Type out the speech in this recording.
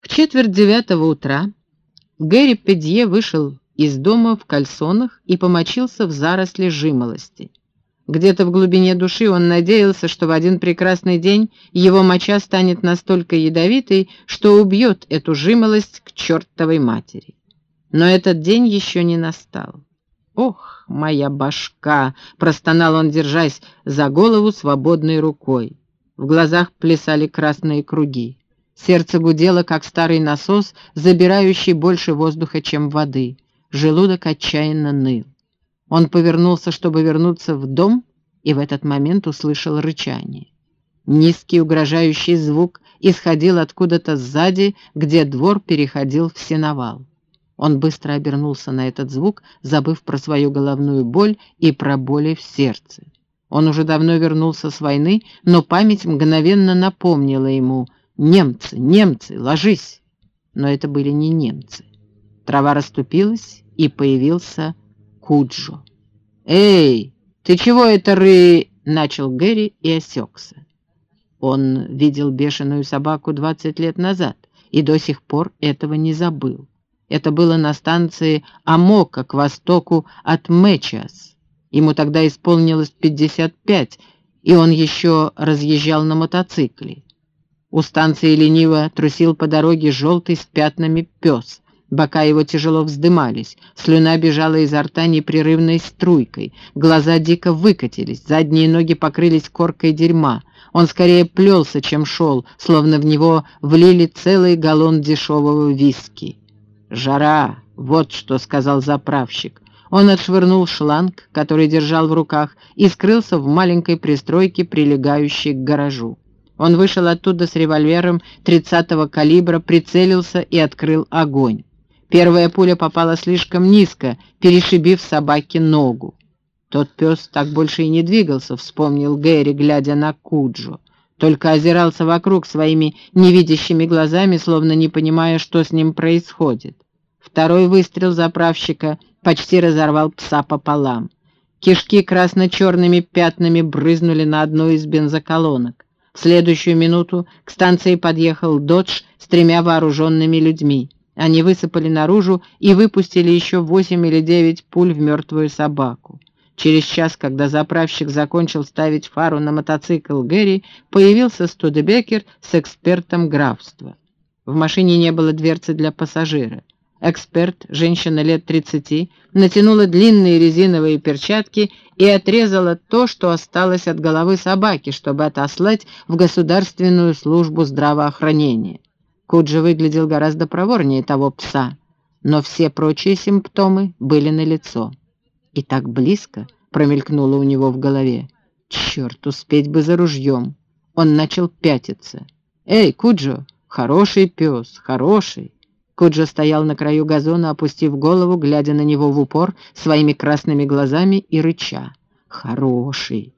В четверть девятого утра Гэри Педье вышел из дома в кальсонах и помочился в заросли жимолости. Где-то в глубине души он надеялся, что в один прекрасный день его моча станет настолько ядовитой, что убьет эту жимолость к чертовой матери. Но этот день еще не настал. «Ох, моя башка!» — простонал он, держась за голову свободной рукой. В глазах плясали красные круги. Сердце гудело, как старый насос, забирающий больше воздуха, чем воды. Желудок отчаянно ныл. Он повернулся, чтобы вернуться в дом, и в этот момент услышал рычание. Низкий угрожающий звук исходил откуда-то сзади, где двор переходил в сеновал. Он быстро обернулся на этот звук, забыв про свою головную боль и про боли в сердце. Он уже давно вернулся с войны, но память мгновенно напомнила ему «Немцы, немцы, ложись!» Но это были не немцы. Трава расступилась, и появился Куджо. «Эй, ты чего это ры...» — начал Гэри и осекся. Он видел бешеную собаку двадцать лет назад и до сих пор этого не забыл. Это было на станции Амока к востоку от Мэчас. Ему тогда исполнилось 55, и он еще разъезжал на мотоцикле. У станции лениво трусил по дороге желтый с пятнами пес. Бока его тяжело вздымались, слюна бежала изо рта непрерывной струйкой, глаза дико выкатились, задние ноги покрылись коркой дерьма. Он скорее плелся, чем шел, словно в него влили целый галлон дешевого виски. «Жара!» — вот что сказал заправщик. Он отшвырнул шланг, который держал в руках, и скрылся в маленькой пристройке, прилегающей к гаражу. Он вышел оттуда с револьвером 30-го калибра, прицелился и открыл огонь. Первая пуля попала слишком низко, перешибив собаке ногу. Тот пес так больше и не двигался, вспомнил Гэри, глядя на Куджо. Только озирался вокруг своими невидящими глазами, словно не понимая, что с ним происходит. Второй выстрел заправщика почти разорвал пса пополам. Кишки красно-черными пятнами брызнули на одну из бензоколонок. В следующую минуту к станции подъехал «Додж» с тремя вооруженными людьми. Они высыпали наружу и выпустили еще восемь или девять пуль в мертвую собаку. Через час, когда заправщик закончил ставить фару на мотоцикл Гэри, появился Студебекер с экспертом графства. В машине не было дверцы для пассажира. Эксперт, женщина лет 30, натянула длинные резиновые перчатки и отрезала то, что осталось от головы собаки, чтобы отослать в государственную службу здравоохранения. Куджи выглядел гораздо проворнее того пса, но все прочие симптомы были налицо. И так близко промелькнуло у него в голове. Черт, успеть бы за ружьем. Он начал пятиться. «Эй, Куджо, хороший пес, хороший!» Куджо стоял на краю газона, опустив голову, глядя на него в упор своими красными глазами и рыча. «Хороший!»